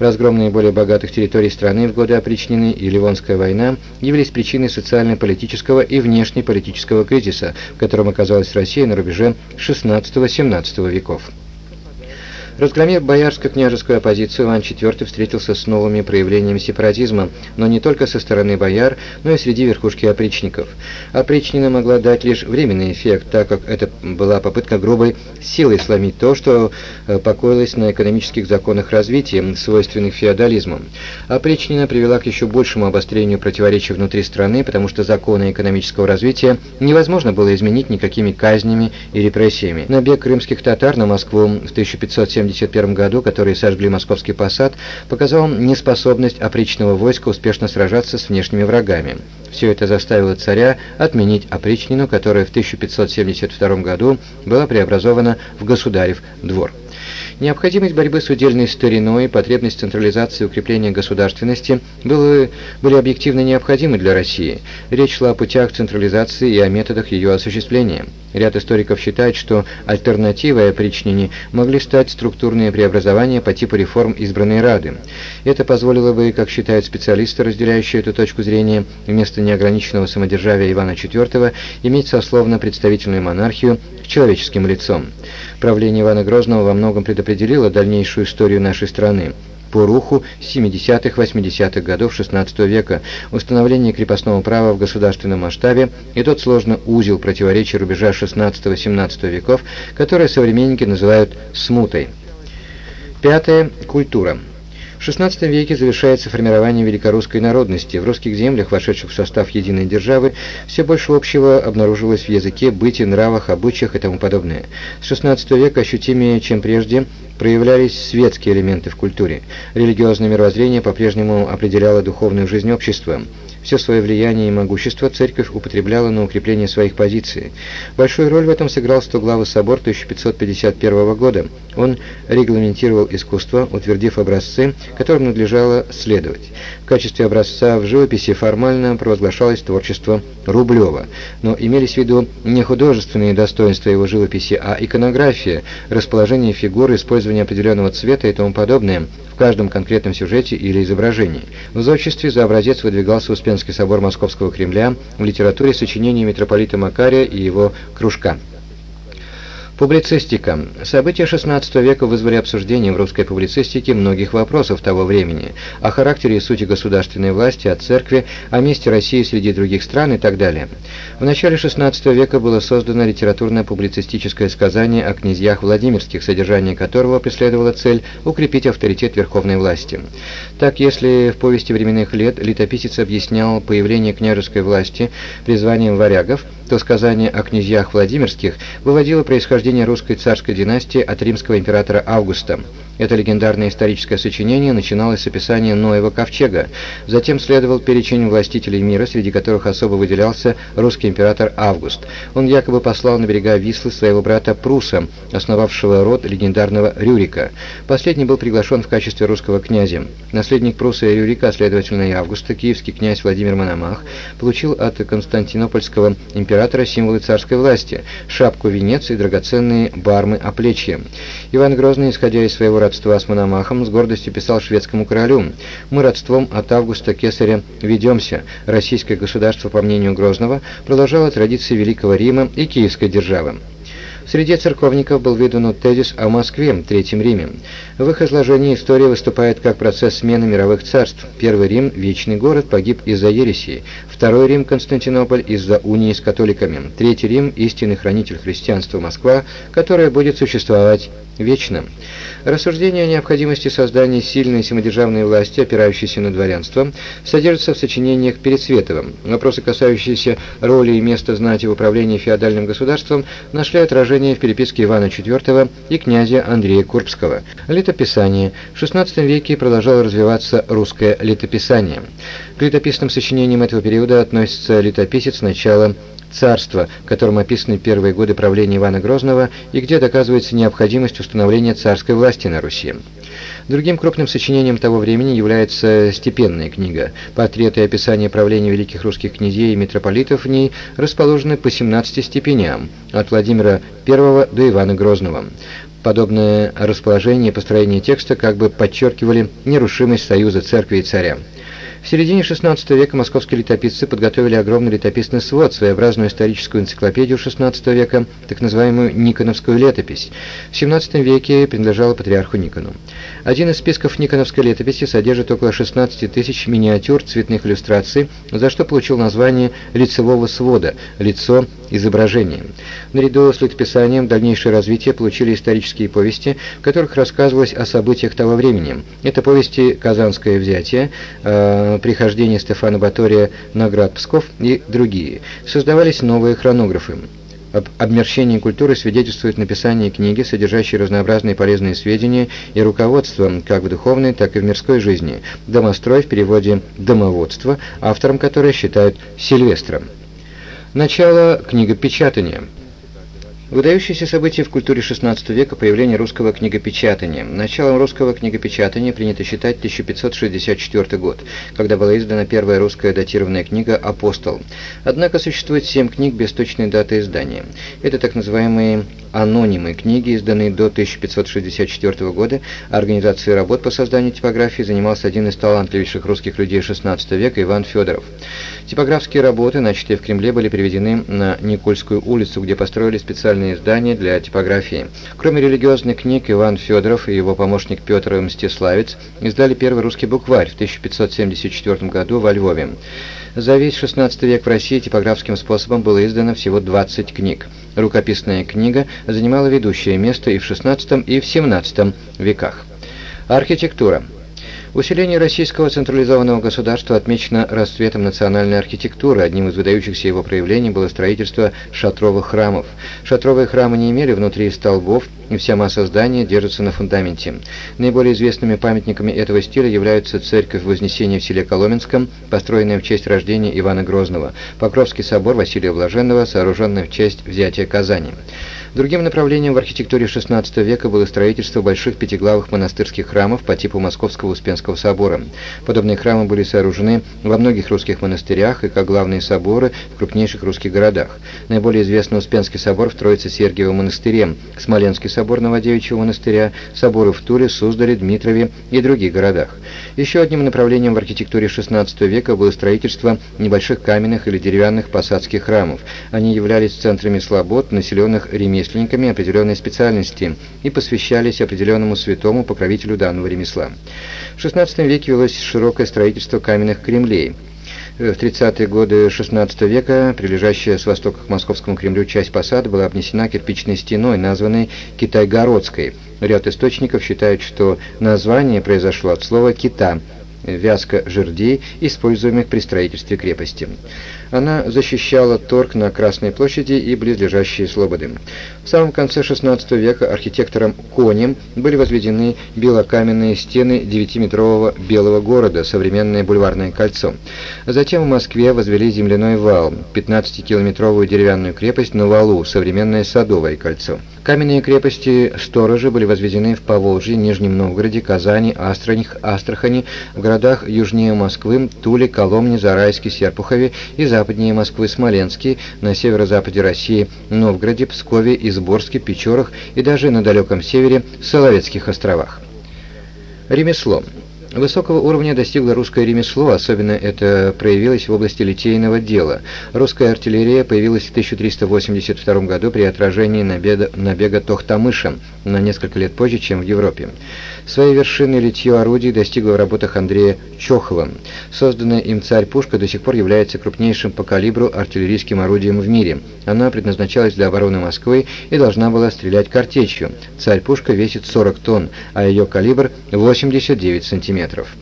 Разгром наиболее богатых территорий страны в годы опричнины и Ливонская война явились причиной социально-политического и внешнеполитического кризиса, в котором оказалась Россия на рубеже XVI-XVII веков. Разгромив боярско-княжескую оппозицию, Иван IV встретился с новыми проявлениями сепаратизма, но не только со стороны бояр, но и среди верхушки опричников. Опричнина могла дать лишь временный эффект, так как это была попытка грубой силой сломить то, что э, покоилось на экономических законах развития, свойственных феодализму. Опричнина привела к еще большему обострению противоречий внутри страны, потому что законы экономического развития невозможно было изменить никакими казнями и репрессиями. Набег крымских татар на Москву в 1570 1971 году, которые сожгли московский посад, показал неспособность опричного войска успешно сражаться с внешними врагами. Все это заставило царя отменить опричнину, которая в 1572 году была преобразована в государев двор. Необходимость борьбы с удельной стариной, потребность централизации и укрепления государственности были, были объективно необходимы для России. Речь шла о путях централизации и о методах ее осуществления. Ряд историков считает, что альтернативой опричнине могли стать структурные преобразования по типу реформ избранной Рады. Это позволило бы, как считают специалисты, разделяющие эту точку зрения, вместо неограниченного самодержавия Ивана IV иметь сословно-представительную монархию с человеческим лицом. Правление Ивана Грозного во многом предопределило дальнейшую историю нашей страны по руху 70-80-х годов XVI века, установление крепостного права в государственном масштабе и тот сложный узел противоречий рубежа XVI-XVII веков, который современники называют «смутой». Пятое. Культура. В XVI веке завершается формирование великорусской народности. В русских землях, вошедших в состав единой державы, все больше общего обнаружилось в языке, быте, нравах, обычаях и тому подобное. С XVI века ощутимее, чем прежде, проявлялись светские элементы в культуре. Религиозное мировоззрение по-прежнему определяло духовную жизнь общества. Все свое влияние и могущество церковь употребляла на укрепление своих позиций. Большую роль в этом сыграл Стоглавый собор 1551 года. Он регламентировал искусство, утвердив образцы, которым надлежало следовать. Качестве образца в живописи формально провозглашалось творчество Рублева, но имелись в виду не художественные достоинства его живописи, а иконография, расположение фигур, использование определенного цвета и тому подобное в каждом конкретном сюжете или изображении. В зодчестве за образец выдвигался Успенский собор Московского Кремля, в литературе сочинения митрополита Макария и его кружка. Публицистика. События XVI века вызвали обсуждение в русской публицистике многих вопросов того времени, о характере и сути государственной власти, о церкви, о месте России среди других стран и так далее. В начале XVI века было создано литературное публицистическое сказание о князьях Владимирских, содержание которого преследовало цель укрепить авторитет верховной власти. Так, если в повести временных лет летописец объяснял появление княжеской власти призванием варягов, то сказание о князьях Владимирских выводило происхождение русской царской династии от римского императора Августа. Это легендарное историческое сочинение начиналось с описания Ноева ковчега. Затем следовал перечень властителей мира, среди которых особо выделялся русский император Август. Он якобы послал на берега Вислы своего брата Пруса, основавшего род легендарного Рюрика. Последний был приглашен в качестве русского князя. Наследник Пруса и Рюрика, следовательно и Августа, киевский князь Владимир Мономах, получил от константинопольского императора символы царской власти – шапку-венец и драгоценные бармы-оплечья. Иван Грозный, исходя из своего родства с Мономахом, с гордостью писал шведскому королю «Мы родством от Августа Кесаря ведемся. Российское государство, по мнению Грозного, продолжало традиции Великого Рима и Киевской державы». Среди церковников был выдвинут тезис о Москве, Третьем Риме. В их изложении история выступает как процесс смены мировых царств. Первый Рим, вечный город, погиб из-за ереси. Второй Рим, Константинополь, из-за унии с католиками. Третий Рим, истинный хранитель христианства Москва, которая будет существовать вечно. Рассуждение о необходимости создания сильной самодержавной власти, опирающейся на дворянство, содержится в сочинениях Пересветовым. Вопросы, касающиеся роли и места знати в управлении феодальным государством, нашли отражение в переписке Ивана IV и князя Андрея Курбского. Летописание. В XVI веке продолжало развиваться русское летописание. К летописным сочинениям этого периода относится летописец начала царства, в котором описаны первые годы правления Ивана Грозного и где доказывается необходимость установления царской власти на Руси. Другим крупным сочинением того времени является степенная книга. Портреты и описание правления великих русских князей и митрополитов в ней расположены по 17 степеням, от Владимира I до Ивана Грозного. Подобное расположение и построение текста как бы подчеркивали нерушимость союза церкви и царя. В середине XVI века московские летописцы подготовили огромный летописный свод, своеобразную историческую энциклопедию XVI века, так называемую Никоновскую летопись. В XVII веке принадлежала патриарху Никону. Один из списков Никоновской летописи содержит около 16 тысяч миниатюр цветных иллюстраций, за что получил название лицевого свода «лицо изображение». Наряду с летописанием дальнейшее развитие получили исторические повести, в которых рассказывалось о событиях того времени. Это повести «Казанское взятие», э, «Прихождение Стефана Батория на град Псков» и другие. Создавались новые хронографы. Об обмерщении культуры свидетельствует написание книги, содержащей разнообразные полезные сведения и руководство как в духовной, так и в мирской жизни. «Домострой» в переводе «домоводство», автором которой считают Сильвестром. Начало книгопечатания. Выдающееся событие в культуре XVI века – появление русского книгопечатания. Началом русского книгопечатания принято считать 1564 год, когда была издана первая русская датированная книга «Апостол». Однако существует семь книг без точной даты издания. Это так называемые анонимы книги, изданные до 1564 года. Организацией работ по созданию типографии занимался один из талантливейших русских людей XVI века Иван Федоров. Типографские работы, начатые в Кремле, были приведены на Никольскую улицу, где построили специальные здания для типографии. Кроме религиозных книг, Иван Федоров и его помощник Петр Мстиславец издали первый русский букварь в 1574 году во Львове. За весь XVI век в России типографским способом было издано всего 20 книг. Рукописная книга занимала ведущее место и в XVI и в XVII веках. Архитектура. Усиление российского централизованного государства отмечено расцветом национальной архитектуры. Одним из выдающихся его проявлений было строительство шатровых храмов. Шатровые храмы не имели внутри столбов, и вся масса здания держится на фундаменте. Наиболее известными памятниками этого стиля являются церковь Вознесения в селе Коломенском, построенная в честь рождения Ивана Грозного, Покровский собор Василия Блаженного, сооруженный в честь взятия Казани. Другим направлением в архитектуре XVI века было строительство больших пятиглавых монастырских храмов по типу Московского Успенского собора. Подобные храмы были сооружены во многих русских монастырях и как главные соборы в крупнейших русских городах. Наиболее известный Успенский собор в Троице-Сергиевом монастыре, Смоленский собор Новодевичьего монастыря, соборы в Туре, Суздале, Дмитрове и других городах. Еще одним направлением в архитектуре XVI века было строительство небольших каменных или деревянных посадских храмов. Они являлись центрами слобод, населенных ремесленниками определенной специальности и посвящались определенному святому покровителю данного ремесла. В XVI веке велось широкое строительство каменных кремлей. В 30-е годы XVI века прилежащая с востока к Московскому Кремлю часть посада была обнесена кирпичной стеной, названной Китайгородской. Ряд источников считают, что название произошло от слова «кита», вязка жердей, используемых при строительстве крепости. Она защищала торг на Красной площади и близлежащие слободы. В самом конце XVI века архитектором Конем были возведены белокаменные стены 9-метрового белого города, современное бульварное кольцо. Затем в Москве возвели земляной вал, 15-километровую деревянную крепость на валу, современное садовое кольцо. Каменные крепости сторожи были возведены в Поволжье, Нижнем Новгороде, Казани, Астрахани, Астрахани, в городах южнее Москвы, Туле, Коломне, Зарайске, Серпухове и западнее Москвы Смоленске, на северо-западе России Новгороде, Пскове, Изборске, Печорах и даже на далеком севере Соловецких островах. Ремесло. Высокого уровня достигло русское ремесло, особенно это проявилось в области литейного дела. Русская артиллерия появилась в 1382 году при отражении набега, набега Тохтамыша на несколько лет позже, чем в Европе. Своей вершины литье орудий достигло в работах Андрея Чохова. Созданная им царь-пушка до сих пор является крупнейшим по калибру артиллерийским орудием в мире. Она предназначалась для обороны Москвы и должна была стрелять картечью. Царь-пушка весит 40 тонн, а ее калибр 89 сантиметров метров.